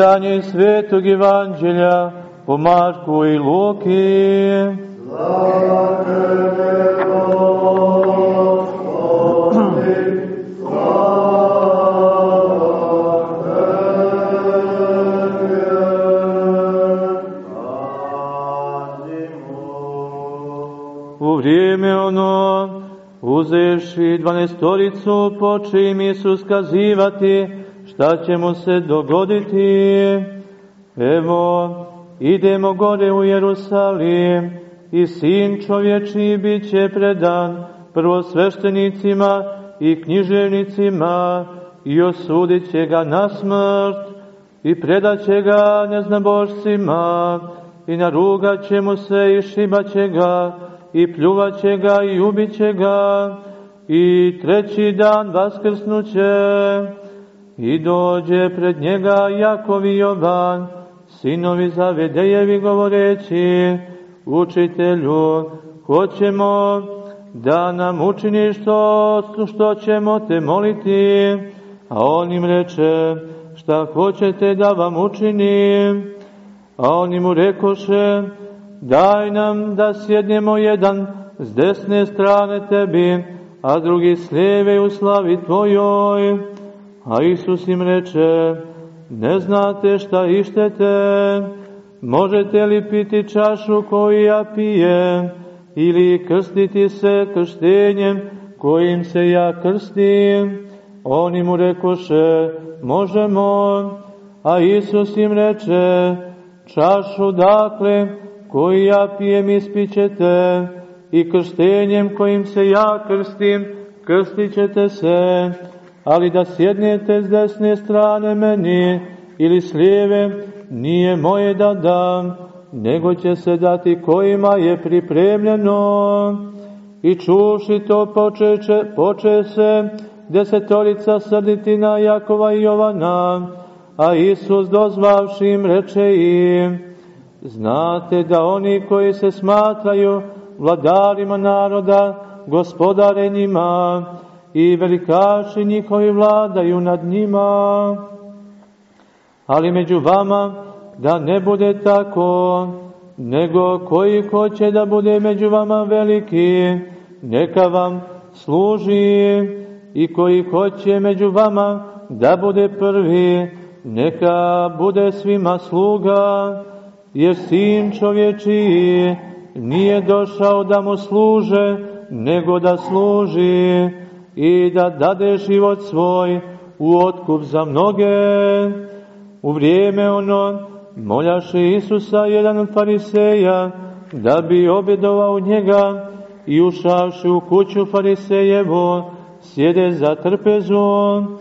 Čitanje iz Svetog Evanđelja po Marku i Luki. Slava tebe, Gospodi, U vrijeme ono, uzevši dvanestoricu, poče im Isus kazivati šta će mu se dogoditi. Evo, idemo gore u Jerusalim i sin čovječiji bit će predan prvo sveštenicima i književnicima i osudit će ga na smrt i predat će ga neznabošcima i narugat će mu se i šibat će ga i pljuvat će ga i ubit će ga i treći dan vaskrsnuće i dođe pred njega Jakov i Jovan, sinovi Zavedejevi govoreći, učitelju, hoćemo da nam učiniš to što ćemo te moliti, a on im reče, šta hoćete da vam učinim? A oni mu rekoše, daj nam da sjednemo jedan s desne strane tebi, a drugi s lijeve u slavi tvojoj. A Isus im reče, ne znate šta ištete, možete li piti čašu koju ja pijem, ili krstiti se krštenjem kojim se ja krstim? Oni mu rekoše, možemo, a Isus im reče, čašu dakle, koju ja pijem ispićete, i krštenjem kojim se ja krstim, krstit ćete se, ali da sjednete s desne strane meni ili s lijeve, nije moje da dam, nego će se dati kojima je pripremljeno. I čuši to počeće, poče se desetorica srditi na Jakova i Jovana, a Isus dozvavši im reče im, znate da oni koji se smatraju vladarima naroda, gospodare njima, i velikaši njihovi vladaju nad njima. Ali među vama da ne bude tako, nego koji hoće da bude među vama veliki, neka vam služi i koji hoće među vama da bude prvi, neka bude svima sluga, jer sin čovječiji nije došao da mu služe, nego da služi i da dade život svoj u otkup za mnoge. U vrijeme ono moljaše Isusa jedan fariseja da bi objedovao njega i ušavši u kuću farisejevo sjede za trpezom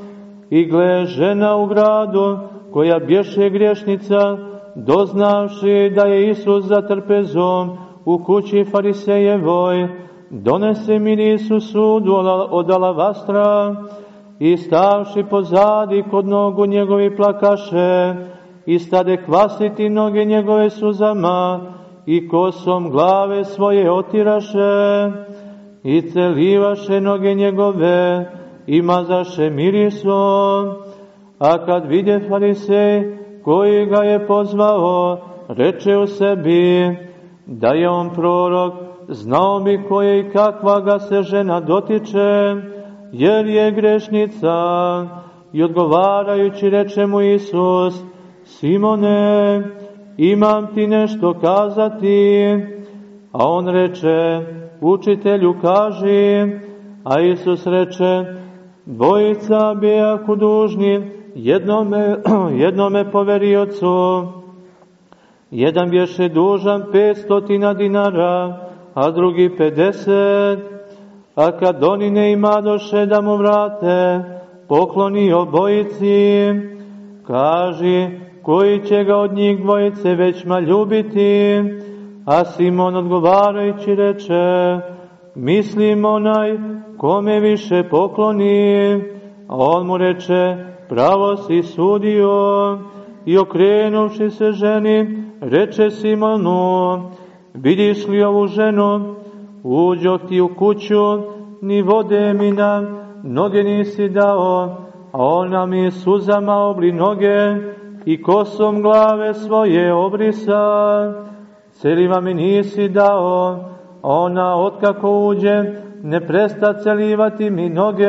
i gle žena u gradu koja bješe griješnica doznavši da je Isus za trpezom u kući farisejevoj donese mirisu sudu od alavastra i stavši pozadi kod nogu njegovi plakaše i stade kvasiti noge njegove suzama i kosom glave svoje otiraše i celivaše noge njegove i mazaše mirisom. A kad vide farisej koji ga je pozvao, reče u sebi da je on prorok, znao bi koje i kakva ga se žena dotiče, jer je grešnica. I odgovarajući reče mu Isus, Simone, imam ti nešto kazati. A on reče, učitelju kaži, a Isus reče, dvojica bijaku dužni, jednome, jednome poveriocu, jedan bješe dužan petstotina dinara, a drugi pedeset, a kad oni ne ima doše da mu vrate, pokloni obojici, kaži koji će ga od njih dvojice većma ljubiti, a Simon odgovarajući reče, mislim onaj kome više pokloni, a on mu reče, pravo si sudio, i okrenuši se ženi, reče Simonu, vidiš li ovu ženu, uđo ti u kuću, ni vode mi nam, noge nisi dao, a ona mi suzama obli noge, i kosom glave svoje obrisa, celiva mi nisi dao, a ona otkako uđe, ne presta celivati mi noge.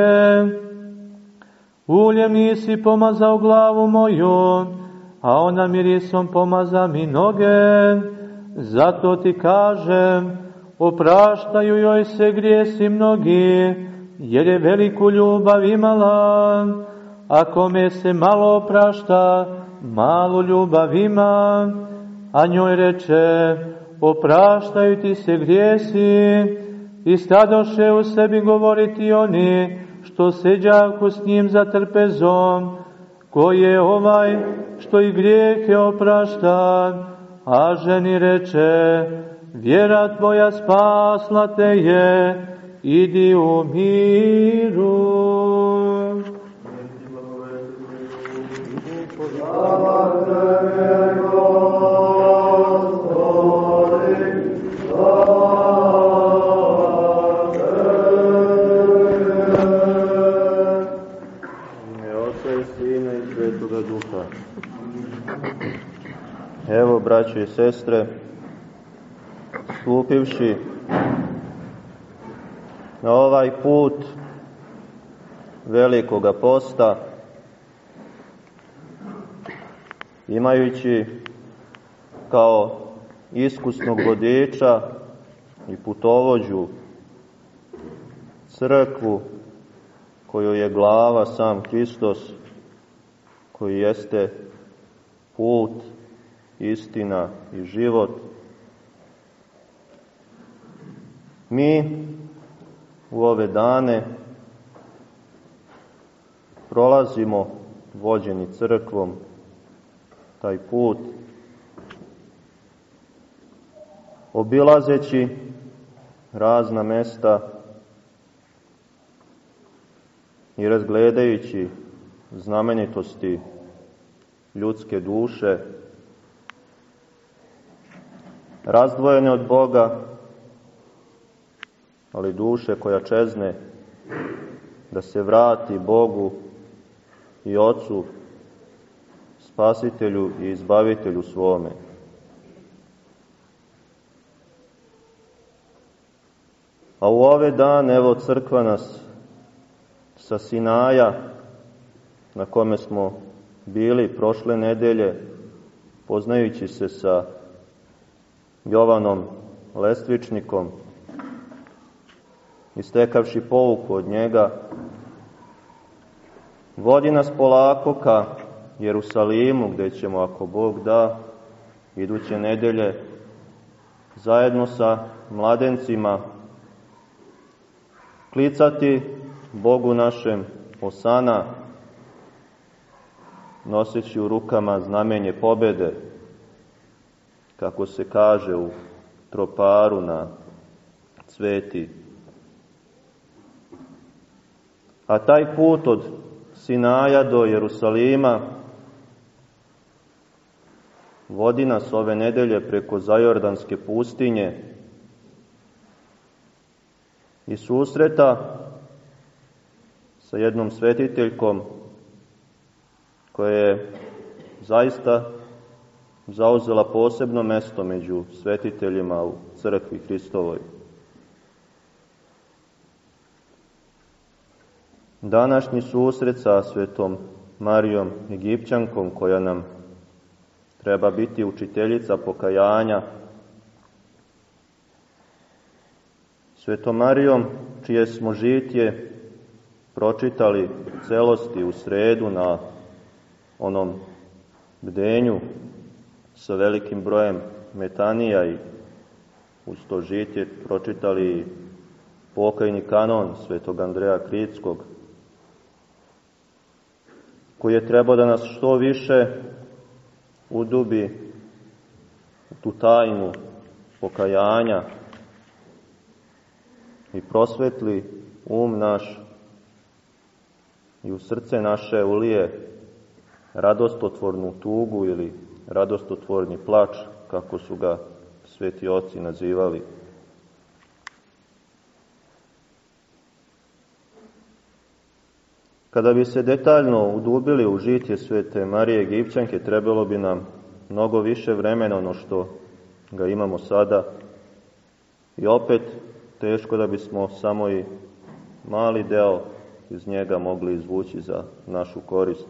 Uljem nisi pomazao glavu moju, a ona mirisom pomaza mi noge. Zato ti kažem, opraštaju joj se grijesi mnogi, jer je veliku ljubav imala. Ako me se malo oprašta, malu ljubav ima, a njoj reče, opraštaju ti se grijesi, i stadoše u sebi govoriti oni, što seđaku s njim za trpezom, ko je ovaj što i grijehe oprašta, a ženi reče, vjera tvoja spasla te je, idi u miru. Sestre, stupivši na ovaj put velikoga posta, imajući kao iskusnog vodiča i putovođu crkvu koju je glava sam Hristos, koji jeste istina i život. Mi u ove dane prolazimo vođeni crkvom taj put, obilazeći razna mesta i razgledajući znamenitosti ljudske duše, razdvojene od Boga, ali duše koja čezne da se vrati Bogu i Otcu, Spasitelju i Izbavitelju svome. A u ove dane, evo, crkva nas sa Sinaja, na kome smo bili prošle nedelje, poznajući se sa Jovanom Lestvičnikom i stekavši pouku od njega, vodi nas polako ka Jerusalimu, gde ćemo, ako Bog da, iduće nedelje, zajedno sa mladencima klicati Bogu našem Osana, noseći u rukama znamenje pobede, kako se kaže u troparu na cveti. A taj put od Sinaja do Jerusalima vodi nas ove nedelje preko Zajordanske pustinje i susreta sa jednom svetiteljkom koja je zaista zauzela posebno mesto među svetiteljima u crkvi Hristovoj. Današnji susret sa svetom Marijom Egipćankom, koja nam treba biti učiteljica pokajanja, svetom Marijom, čije smo žitje pročitali celosti u sredu na onom bdenju sa velikim brojem metanija i uz to žitje pročitali pokajni kanon svetog Andreja Kritskog, koji je trebao da nas što više udubi tu tajnu pokajanja i prosvetli um naš i u srce naše ulije radostotvornu tugu ili radostotvorni plač, kako su ga sveti oci nazivali. Kada bi se detaljno udubili u žitje svete Marije Egipćanke, trebalo bi nam mnogo više vremena ono što ga imamo sada. I opet teško da bismo samo i mali deo iz njega mogli izvući za našu korist.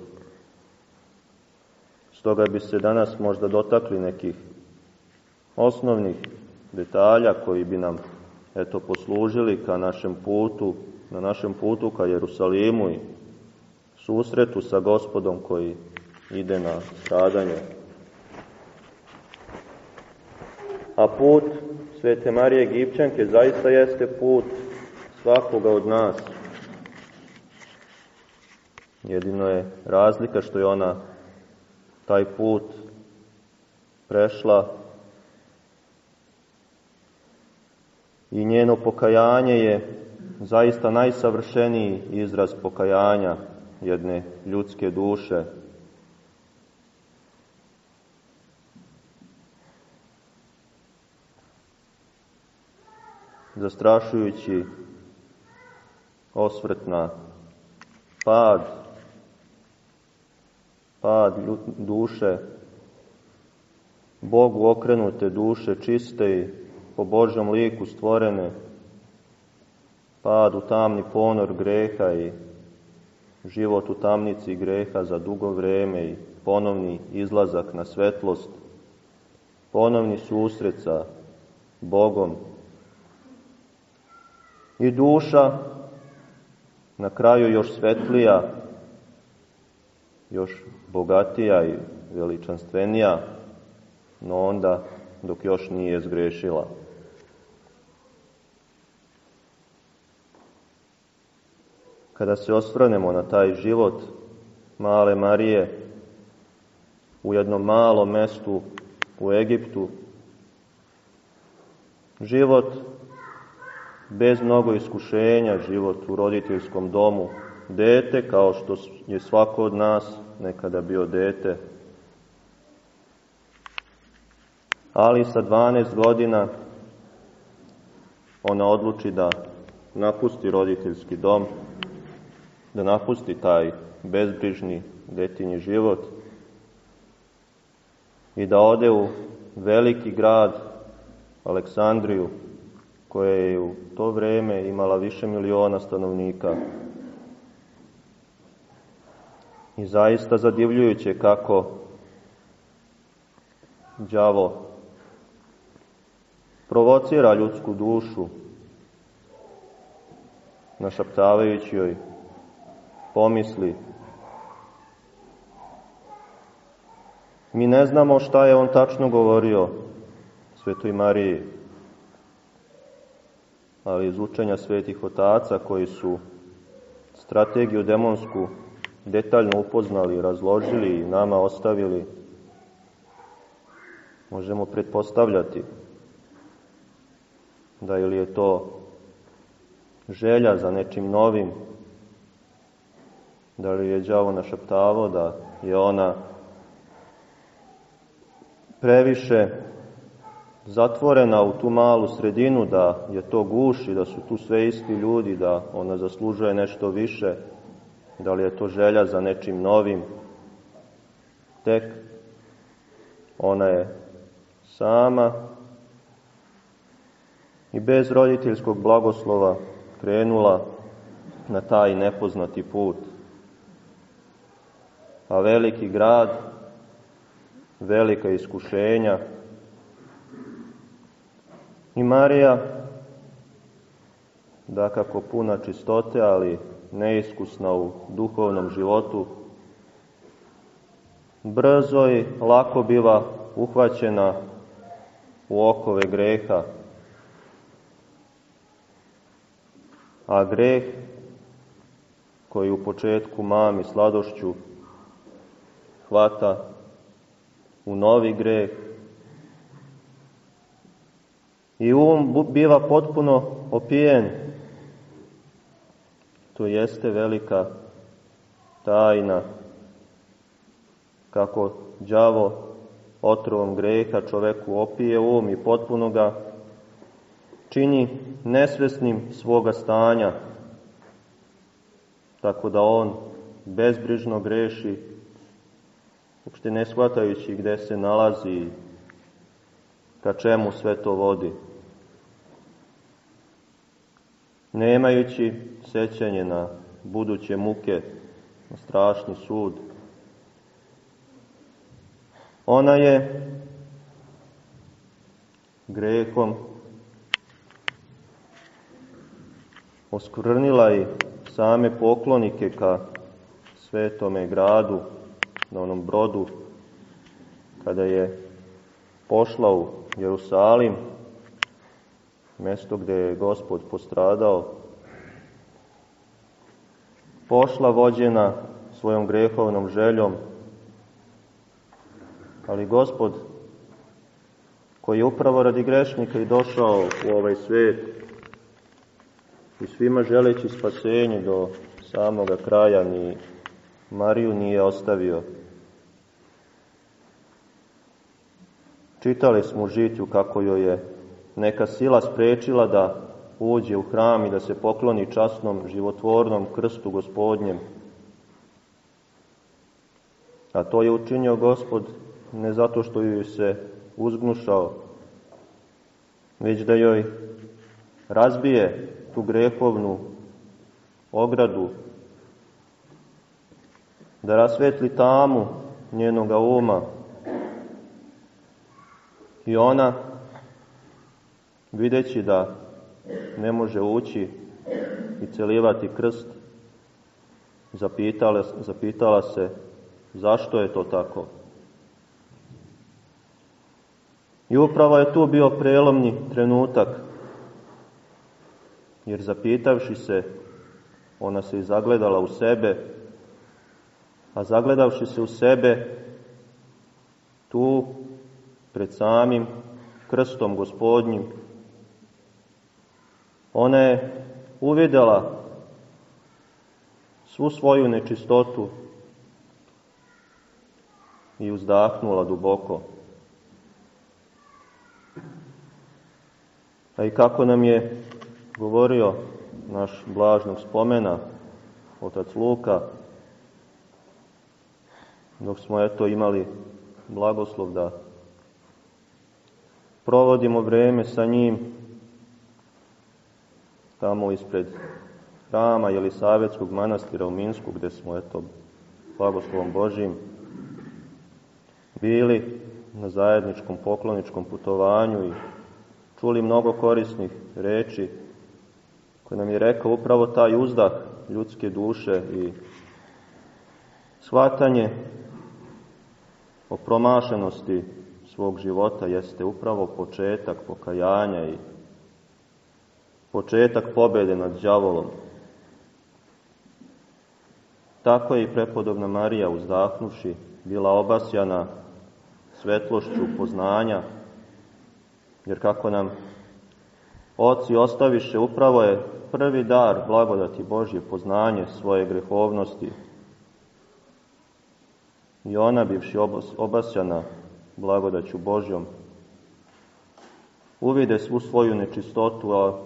Stoga bi se danas možda dotakli nekih osnovnih detalja koji bi nam eto poslužili ka našem putu, na našem putu ka Jerusalimu i susretu sa gospodom koji ide na stradanje. A put Svete Marije Egipćanke zaista jeste put svakoga od nas. Jedino je razlika što je ona taj put prešla i njeno pokajanje je zaista najsavršeniji izraz pokajanja jedne ljudske duše. Zastrašujući osvrt na pad, pad duše, Bogu okrenute duše, čiste i po Božom liku stvorene, pad u tamni ponor greha i život u tamnici greha za dugo vreme i ponovni izlazak na svetlost, ponovni susret sa Bogom. I duša na kraju još svetlija, još bogatija i veličanstvenija, no onda dok još nije zgrešila. Kada se osvrnemo na taj život male Marije u jednom malom mestu u Egiptu, život bez mnogo iskušenja, život u roditeljskom domu, dete kao što je svako od nas nekada bio dete, ali sa 12 godina ona odluči da napusti roditeljski dom, da napusti taj bezbrižni detinji život i da ode u veliki grad Aleksandriju, koja je u to vreme imala više miliona stanovnika. I zaista zadivljujuće kako đavo provocira ljudsku dušu, našaptavajući joj pomisli. Mi ne znamo šta je on tačno govorio Svetoj Mariji, ali iz učenja svetih otaca koji su strategiju demonsku detaljno upoznali, razložili i nama ostavili, možemo pretpostavljati da ili je to želja za nečim novim, da li je đavo našaptavo da je ona previše zatvorena u tu malu sredinu, da je to guš i da su tu sve isti ljudi, da ona zaslužuje nešto više, da li je to želja za nečim novim, tek ona je sama i bez roditeljskog blagoslova krenula na taj nepoznati put. A veliki grad, velika iskušenja, I Marija, da kako puna čistote, ali neiskusna u duhovnom životu, brzo i lako biva uhvaćena u okove greha. A greh koji u početku mami sladošću hvata u novi greh, i um biva potpuno opijen. To jeste velika tajna kako đavo otrovom greha čoveku opije um i potpuno ga čini nesvesnim svoga stanja. tako da on bezbrižno greši, uopšte ne shvatajući gde se nalazi, ka čemu sve to vodi. Nemajući sećanje na buduće muke, na strašni sud, ona je grehom oskvrnila i same poklonike ka svetome gradu, na onom brodu, kada je pošla u Jerusalim, mesto gde je gospod postradao, pošla vođena svojom grehovnom željom, ali gospod koji je upravo radi grešnika i došao u ovaj svet i svima želeći spasenje do samoga kraja ni Mariju nije ostavio. Čitali smo u žitju kako joj je neka sila sprečila da uđe u hram i da se pokloni časnom životvornom krstu gospodnjem. A to je učinio gospod ne zato što joj se uzgnušao, već da joj razbije tu grehovnu ogradu, da rasvetli tamu njenoga uma i ona, videći da ne može ući i celivati krst, zapitala, zapitala se zašto je to tako. I upravo je tu bio prelomni trenutak, jer zapitavši se, ona se i zagledala u sebe, a zagledavši se u sebe, tu, pred samim krstom gospodnjim, ona je uvidela svu svoju nečistotu i uzdahnula duboko. A i kako nam je govorio naš blažnog spomena, otac Luka, dok smo eto imali blagoslov da provodimo vreme sa njim tamo ispred hrama Jelisavetskog manastira u Minsku, gde smo eto blagoslovom Božim bili na zajedničkom pokloničkom putovanju i čuli mnogo korisnih reči koje nam je rekao upravo taj uzdah ljudske duše i shvatanje o promašenosti svog života jeste upravo početak pokajanja i početak pobede nad đavolom. Tako je i prepodobna Marija uzdahnuši bila obasjana svetlošću poznanja, jer kako nam oci ostaviše, upravo je prvi dar blagodati Božje poznanje svoje grehovnosti. I ona, bivši obasjana blagodaću Božjom, uvide svu svoju nečistotu, a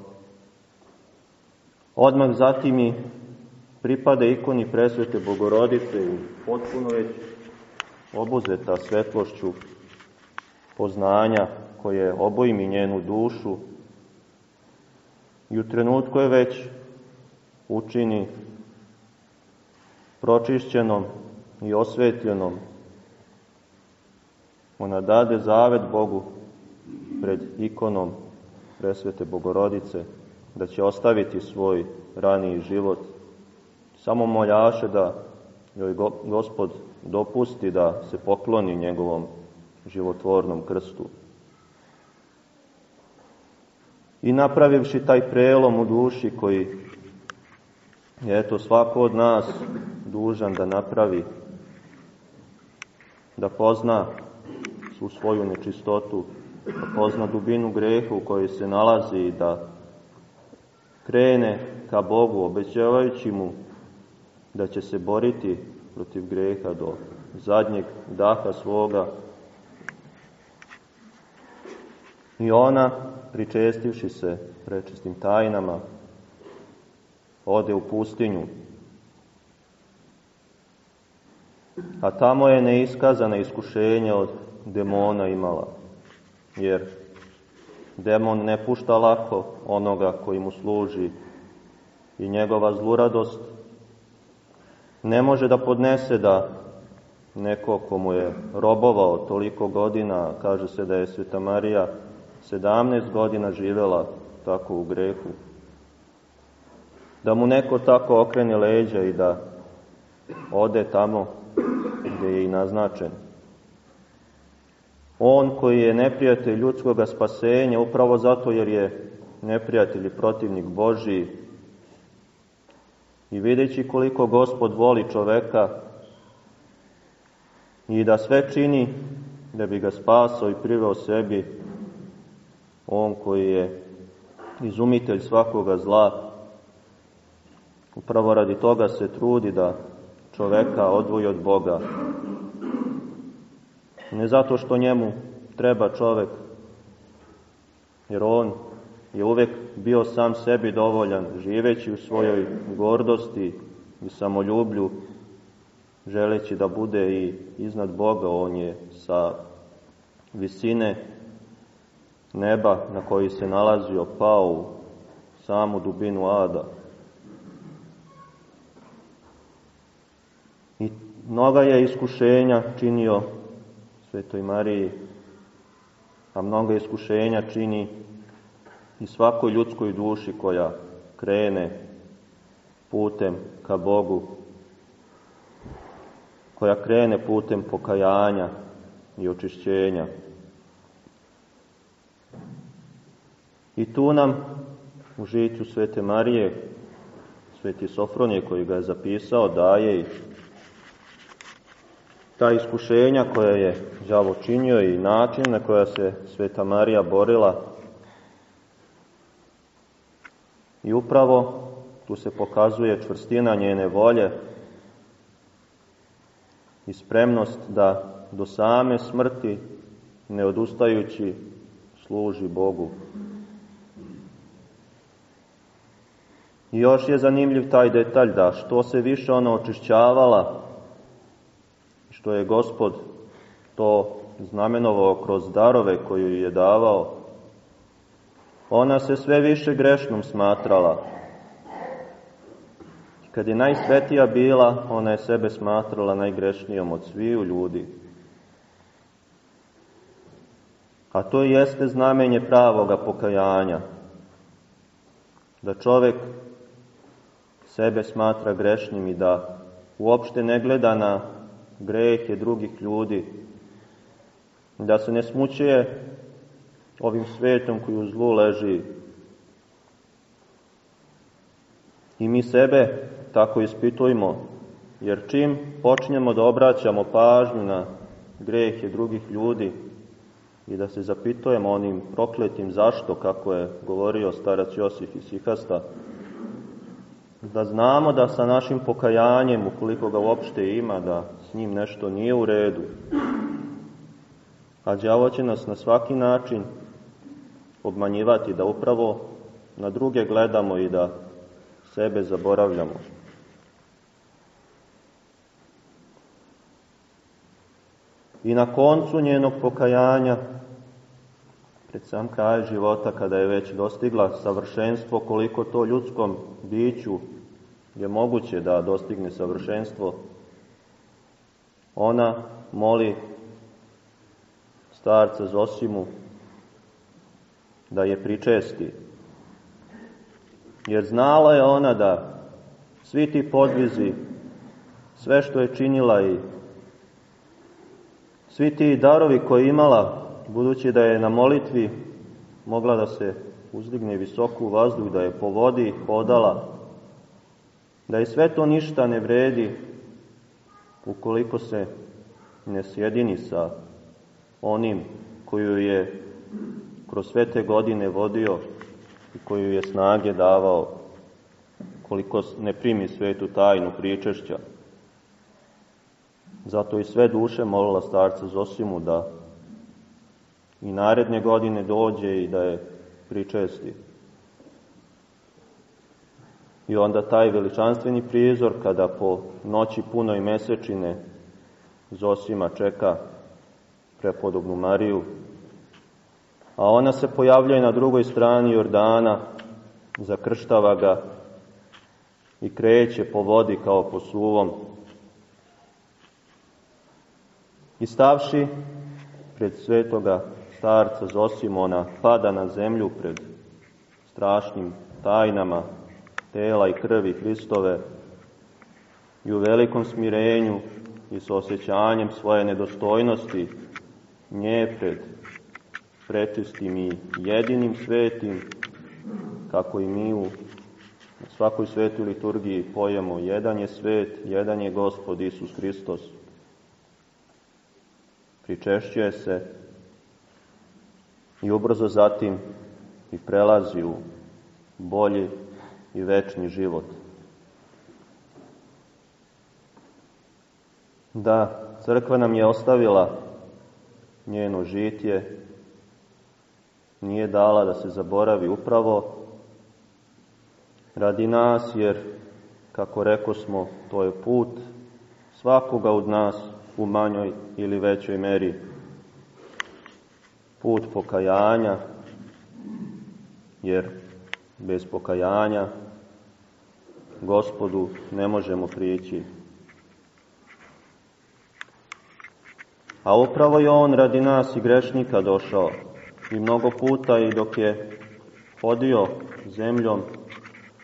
odmah zatim i pripade ikoni presvete Bogorodice i potpuno već obuzeta svetlošću poznanja koje obojimi njenu dušu i u trenutku je već učini pročišćenom i osvetljenom. Ona dade zavet Bogu pred ikonom presvete Bogorodice da će ostaviti svoj raniji život. Samo moljaše da joj Gospod dopusti da se pokloni njegovom životvornom krstu. I napravivši taj prelom u duši koji je eto svako od nas dužan da napravi, da pozna svu svoju nečistotu, da pozna dubinu greha u kojoj se nalazi i da krene ka Bogu, obećavajući mu da će se boriti protiv greha do zadnjeg daha svoga. I ona, pričestivši se prečistim tajnama, ode u pustinju a tamo je neiskazana iskušenje od demona imala, jer demon ne pušta lako onoga koji mu služi i njegova zluradost ne može da podnese da neko komu je robovao toliko godina, kaže se da je Sveta Marija 17 godina živela tako u grehu, da mu neko tako okrene leđa i da ode tamo gde je i naznačen. On koji je neprijatelj ljudskog spasenja upravo zato jer je neprijatelj i protivnik Božiji i videći koliko gospod voli čoveka i da sve čini da bi ga spasao i priveo sebi, on koji je izumitelj svakoga zla, upravo radi toga se trudi da čoveka odvoji od Boga. Ne zato što njemu treba čovek, jer on je uvek bio sam sebi dovoljan, živeći u svojoj gordosti i samoljublju, želeći da bude i iznad Boga, on je sa visine neba na koji se nalazio pao u samu dubinu ada. I mnoga je iskušenja činio Svetoj Mariji, a mnoga iskušenja čini i svakoj ljudskoj duši koja krene putem ka Bogu, koja krene putem pokajanja i očišćenja. I tu nam u žiću Svete Marije, Sveti Sofronije koji ga je zapisao, daje i ta iskušenja koja je đavo činio i način na koja se Sveta Marija borila. I upravo tu se pokazuje čvrstina njene volje i spremnost da do same smrti, ne odustajući, služi Bogu. I još je zanimljiv taj detalj da što se više ona očišćavala, što je gospod to znamenovao kroz darove koju je davao, ona se sve više grešnom smatrala. Kad je najsvetija bila, ona je sebe smatrala najgrešnijom od sviju ljudi. A to jeste znamenje pravoga pokajanja. Da čovek sebe smatra grešnim i da uopšte ne gleda na grehe drugih ljudi, da se ne smućuje ovim svetom koji u zlu leži. I mi sebe tako ispitujmo, jer čim počnemo da obraćamo pažnju na grehe drugih ljudi i da se zapitujemo onim prokletim zašto, kako je govorio starac Josif iz Sihasta, da znamo da sa našim pokajanjem, ukoliko ga uopšte ima, da njim nešto nije u redu. A đavo će nas na svaki način obmanjivati da upravo na druge gledamo i da sebe zaboravljamo. I na koncu njenog pokajanja, pred sam kraj života, kada je već dostigla savršenstvo, koliko to ljudskom biću je moguće da dostigne savršenstvo, ona moli starca Zosimu da je pričesti. Jer znala je ona da svi ti podvizi, sve što je činila i svi ti darovi koje imala, budući da je na molitvi mogla da se uzdigne visoku vazduh, da je po vodi da je sve to ništa ne vredi ukoliko se ne sjedini sa onim koju je kroz sve te godine vodio i koju je snage davao koliko ne primi svetu tajnu pričešća. Zato i sve duše molila starca Zosimu da i naredne godine dođe i da je pričesti. I onda taj veličanstveni prizor kada po noći punoj mesečine Zosima čeka prepodobnu Mariju, a ona se pojavljuje na drugoj strani Jordana, zakrštava ga i kreće po vodi kao po suvom. I stavši pred svetoga starca Zosimona, pada na zemlju pred strašnim tajnama tela i krvi Hristove i u velikom smirenju i s osjećanjem svoje nedostojnosti nje pred prečistim i jedinim svetim, kako i mi u svakoj svetoj liturgiji pojemo, jedan je svet, jedan je Gospod Isus Hristos. Pričešćuje se i ubrzo zatim i prelazi u bolji i večni život. Da, crkva nam je ostavila njeno žitje, nije dala da se zaboravi upravo radi nas, jer, kako reko smo, to je put svakoga od nas u manjoj ili većoj meri. Put pokajanja, jer bez pokajanja gospodu ne možemo prići. A upravo je on radi nas i grešnika došao i mnogo puta i dok je hodio zemljom,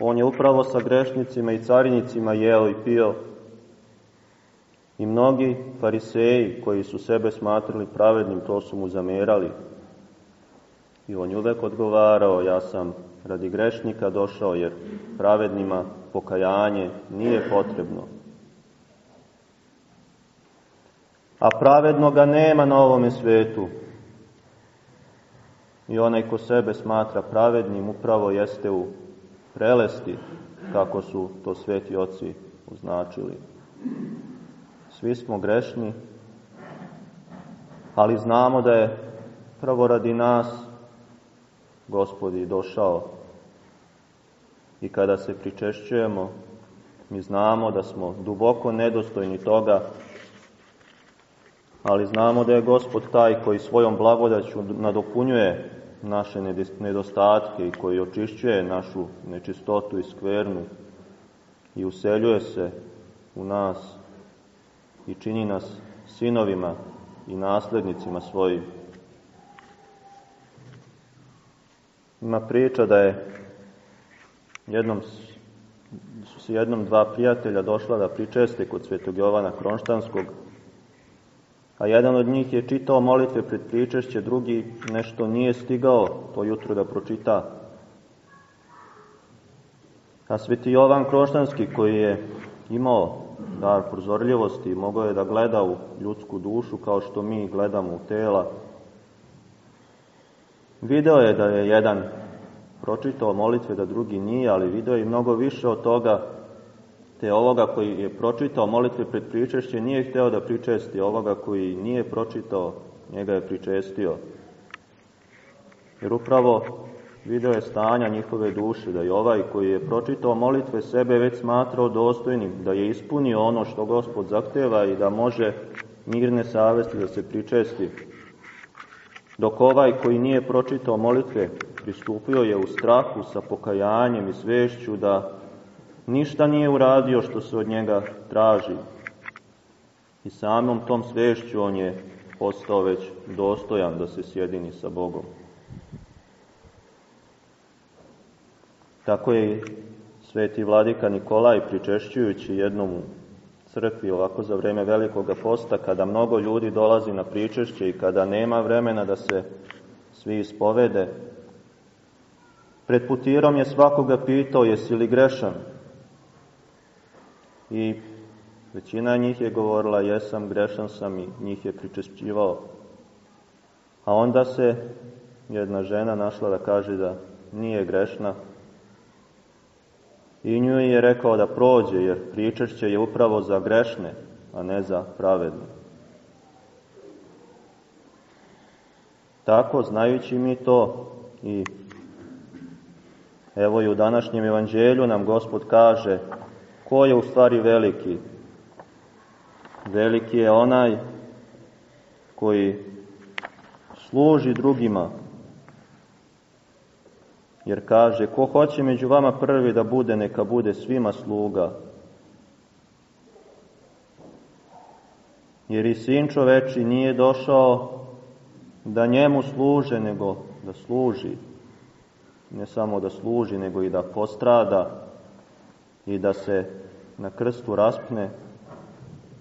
on je upravo sa grešnicima i carinicima jeo i pio. I mnogi fariseji koji su sebe smatrali pravednim, to su mu zamerali. I on je uvek odgovarao, ja sam radi grešnika došao, jer pravednima pokajanje nije potrebno. A pravednoga nema na ovome svetu. I onaj ko sebe smatra pravednim upravo jeste u prelesti, kako su to sveti oci označili. Svi smo grešni, ali znamo da je prvo radi nas Gospodi došao i kada se pričešćujemo, mi znamo da smo duboko nedostojni toga, ali znamo da je Gospod taj koji svojom blagodaću nadopunjuje naše nedostatke i koji očišćuje našu nečistotu i skvernu i useljuje se u nas i čini nas sinovima i naslednicima svojim. Ima priča da je jednom su se jednom dva prijatelja došla da pričeste kod svetog Jovana Kronštanskog, a jedan od njih je čitao molitve pred pričešće, drugi nešto nije stigao to jutro da pročita. A sveti Jovan Kronštanski koji je imao dar prozorljivosti, mogao je da gleda u ljudsku dušu kao što mi gledamo u tela, Video je da je jedan pročitao molitve, da drugi nije, ali video je mnogo više od toga, te ovoga koji je pročitao molitve pred pričešće nije hteo da pričesti, ovoga koji nije pročitao, njega je pričestio. Jer upravo video je stanja njihove duše, da je ovaj koji je pročitao molitve sebe već smatrao dostojnim, da je ispunio ono što Gospod zahteva i da može mirne savesti da se pričesti dok ovaj koji nije pročitao molitve pristupio je u strahu sa pokajanjem i svešću da ništa nije uradio što se od njega traži. I samom tom svešću on je postao već dostojan da se sjedini sa Bogom. Tako je sveti vladika Nikolaj pričešćujući jednom crkvi ovako za vreme velikoga posta, kada mnogo ljudi dolazi na pričešće i kada nema vremena da se svi ispovede, pred putirom je svakoga pitao jesi li grešan? I većina njih je govorila jesam, grešan sam i njih je pričešćivao. A onda se jedna žena našla da kaže da nije grešna, I nju je rekao da prođe, jer pričešće je upravo za grešne, a ne za pravedne. Tako, znajući mi to i evo i u današnjem evanđelju nam Gospod kaže ko je u stvari veliki, Veliki je onaj koji služi drugima. Jer kaže, ko hoće među vama prvi da bude, neka bude svima sluga. Jer i sin čoveči nije došao da njemu služe, nego da služi. Ne samo da služi, nego i da postrada i da se na krstu raspne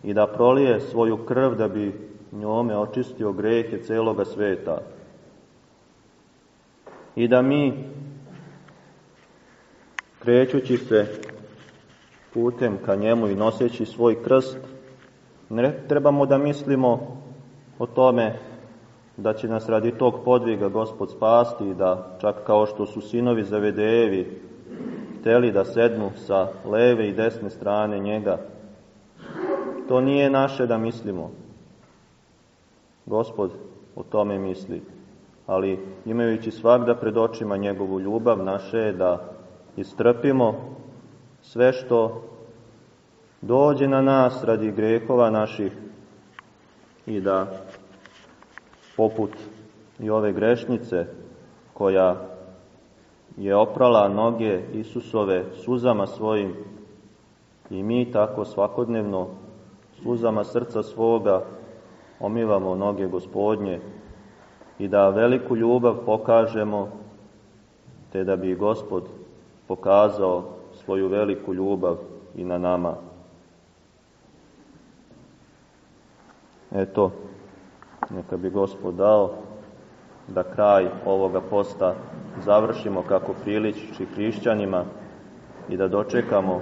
i da prolije svoju krv da bi njome očistio grehe celoga sveta. I da mi, krećući se putem ka njemu i noseći svoj krst, ne trebamo da mislimo o tome da će nas radi tog podviga Gospod spasti i da čak kao što su sinovi Zavedejevi hteli da sednu sa leve i desne strane njega, to nije naše da mislimo. Gospod o tome misli, ali imajući svakda pred očima njegovu ljubav, naše je da istrpimo sve što dođe na nas radi grehova naših i da poput i ove grešnice koja je oprala noge Isusove suzama svojim i mi tako svakodnevno suzama srca svoga omivamo noge gospodnje i da veliku ljubav pokažemo te da bi gospod pokazao svoju veliku ljubav i na nama. Eto, neka bi gospod dao da kraj ovoga posta završimo kako priliči hrišćanima i da dočekamo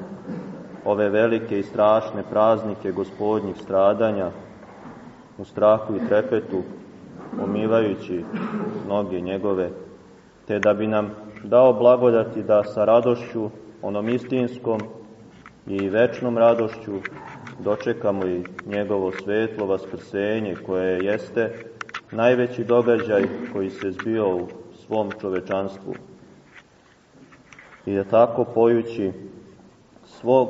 ove velike i strašne praznike gospodnjih stradanja u strahu i trepetu, omivajući noge njegove, te da bi nam dao blagodati da sa radošću, onom istinskom i večnom radošću dočekamo i njegovo svetlo vaskrsenje koje jeste najveći događaj koji se zbio u svom čovečanstvu. I da tako pojući svog,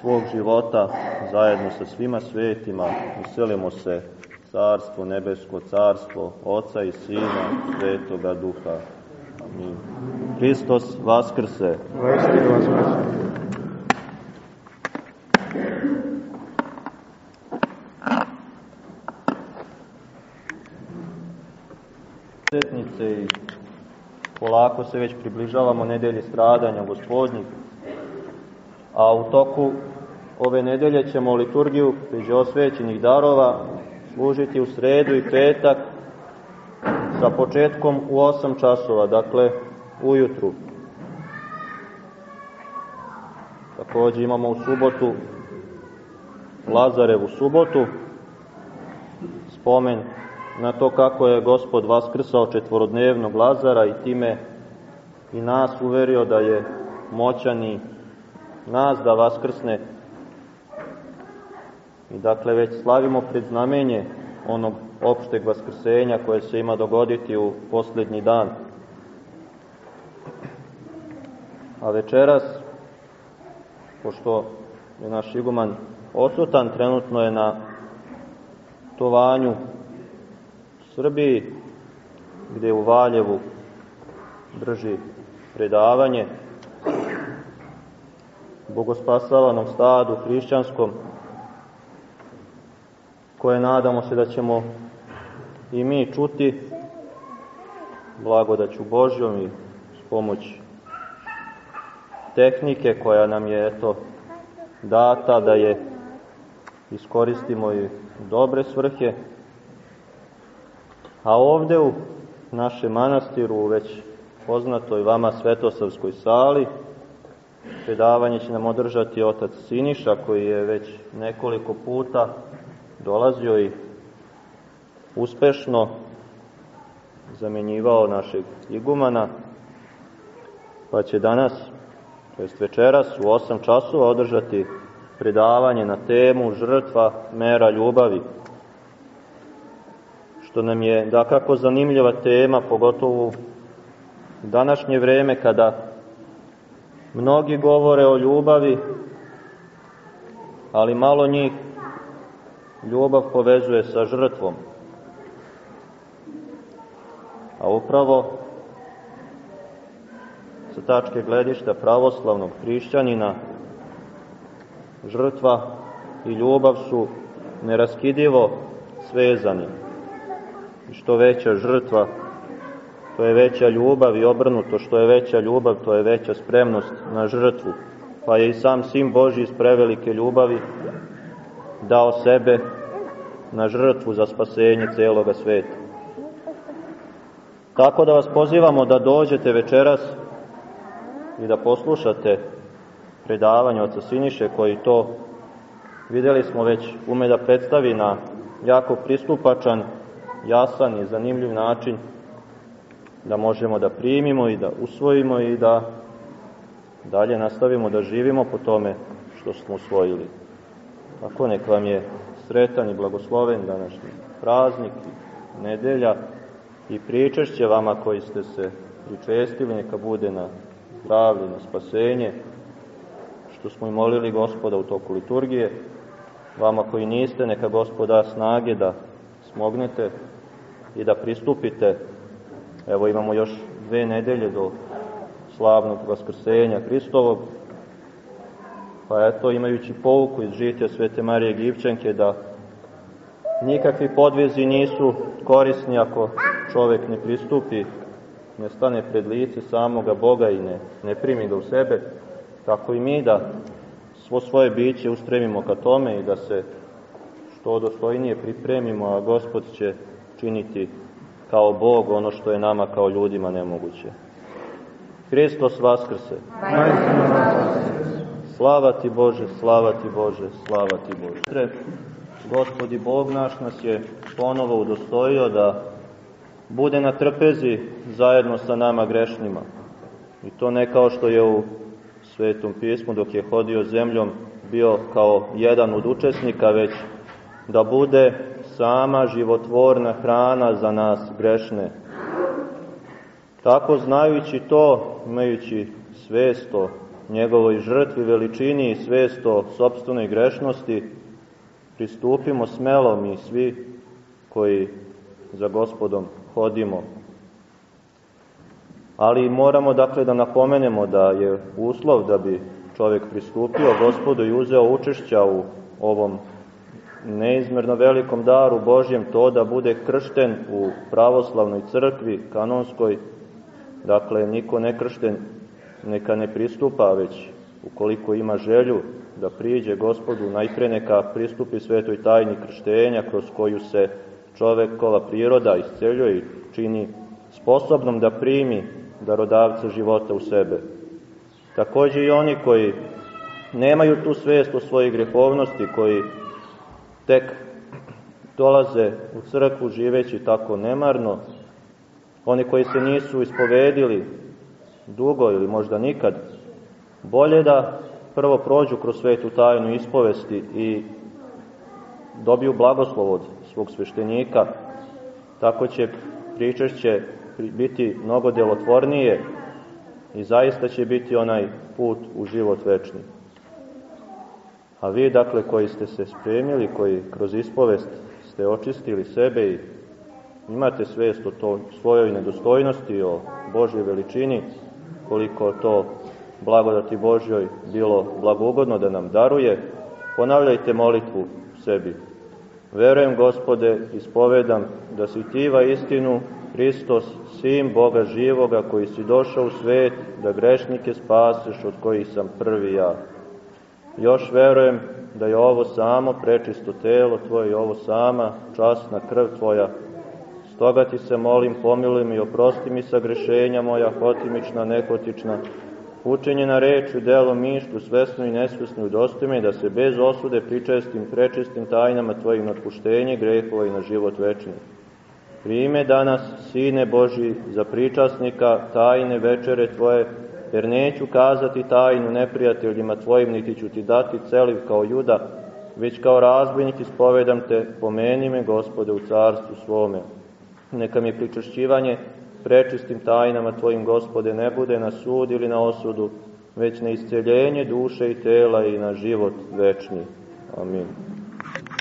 svog života zajedno sa svima svetima uselimo se carstvo, nebesko carstvo, Oca i Sina, Svetoga Duha. Amin. Hristos Vaskrse. Vaistinu Vaskrse. I polako se već približavamo nedelji stradanja gospodnjih, a u toku ove nedelje ćemo liturgiju osvećenih darova služiti u sredu i petak sa početkom u 8 časova, dakle ujutru. Takođe imamo u subotu Lazarevu subotu, spomen na to kako je gospod vaskrsao četvorodnevnog Lazara i time i nas uverio da je moćani nas da vaskrsne I dakle već slavimo pred znamenje onog opšteg vaskrsenja koje se ima dogoditi u posljednji dan. A večeras, pošto je naš iguman odsutan, trenutno je na tovanju Srbiji, gde u Valjevu drži predavanje bogospasavanom stadu hrišćanskom koje nadamo se da ćemo i mi čuti. Blagodaću Božjom i s pomoć tehnike koja nam je eto data da je iskoristimo i dobre svrhe. A ovde u našem manastiru, već poznatoj vama Svetosavskoj sali, predavanje će nam održati otac Siniša, koji je već nekoliko puta dolazio i uspešno zamenjivao našeg igumana, pa će danas, to jest večeras, u 8 časova održati predavanje na temu žrtva mera ljubavi, što nam je dakako zanimljiva tema, pogotovo u današnje vreme kada mnogi govore o ljubavi, ali malo njih ljubav povezuje sa žrtvom. A upravo sa tačke gledišta pravoslavnog hrišćanina žrtva i ljubav su neraskidivo svezani. I što veća žrtva, to je veća ljubav i obrnuto, što je veća ljubav, to je veća spremnost na žrtvu. Pa je i sam Sim Boži iz prevelike ljubavi dao sebe na žrtvu za spasenje celoga sveta. Tako da vas pozivamo da dođete večeras i da poslušate predavanje od Siniše koji to videli smo već ume da predstavi na jako pristupačan, jasan i zanimljiv način da možemo da primimo i da usvojimo i da dalje nastavimo da živimo po tome što smo usvojili. Tako nek vam je sretan i blagosloven današnji praznik i nedelja i pričešće vama koji ste se pričestili, neka bude na zdravlje, na spasenje, što smo i molili gospoda u toku liturgije. Vama koji niste, neka gospoda snage da smognete i da pristupite. Evo imamo još dve nedelje do slavnog vaskrsenja Hristovog, pa eto imajući pouku iz žitja Svete Marije Givčanke da nikakvi podvizi nisu korisni ako čovek ne pristupi, ne stane pred lice samoga Boga i ne, ne primi ga u sebe, tako i mi da svo svoje biće ustremimo ka tome i da se što dostojnije pripremimo, a Gospod će činiti kao Bog ono što je nama kao ljudima nemoguće. Hristos Vaskrse! Slava ti Bože, slava ti Bože, slava ti Bože. Gospodi Bog naš nas je ponovo udostojio da bude na trpezi zajedno sa nama grešnima. I to ne kao što je u Svetom pismu dok je hodio zemljom bio kao jedan od učesnika, već da bude sama životvorna hrana za nas grešne. Tako znajući to, imajući svest o njegovoj žrtvi, veličini i svest o sobstvenoj grešnosti, pristupimo smelo mi svi koji za gospodom hodimo. Ali moramo dakle da napomenemo da je uslov da bi čovjek pristupio gospodu i uzeo učešća u ovom neizmerno velikom daru Božjem to da bude kršten u pravoslavnoj crkvi kanonskoj, dakle niko ne kršten neka ne pristupa, već ukoliko ima želju da priđe gospodu, najpre neka pristupi svetoj tajni krštenja kroz koju se čovekova priroda isceljuje i čini sposobnom da primi darodavca života u sebe. Takođe i oni koji nemaju tu svest o svojoj grehovnosti, koji tek dolaze u crkvu živeći tako nemarno, oni koji se nisu ispovedili dugo ili možda nikad, bolje da prvo prođu kroz svetu tajnu ispovesti i dobiju blagoslov od svog sveštenika, tako će pričešće biti mnogo delotvornije i zaista će biti onaj put u život večni. A vi, dakle, koji ste se spremili, koji kroz ispovest ste očistili sebe i imate svest o to, svojoj nedostojnosti, o Božoj veličini, koliko to blagodati Božjoj bilo blagougodno da nam daruje, ponavljajte molitvu sebi. Verujem, gospode, ispovedam da si tiva istinu, Hristos, Sin Boga živoga, koji si došao u svet, da grešnike spaseš, od kojih sam prvi ja. Još verujem da je ovo samo prečisto telo Tvoje i ovo sama časna krv Tvoja. Stoga ti se molim, pomiluj mi i oprosti mi sagrešenja moja, hotimična, nehotična, učenjena reč delo mištu, svesno i nesvesno udostoj me da se bez osude pričestim, prečistim tajnama Tvojim na otpuštenje grehova i na život večni. Prime danas, Sine Boži, za pričasnika tajne večere Tvoje, jer neću kazati tajnu neprijateljima Tvojim, niti ću ti dati celiv kao juda, već kao razbojnik ispovedam te, pomeni me, Gospode, u carstvu svome. Neka mi pričašćivanje prečistim tajnama Tvojim, Gospode, ne bude na sud ili na osudu, već na isceljenje duše i tela i na život večni. Amin.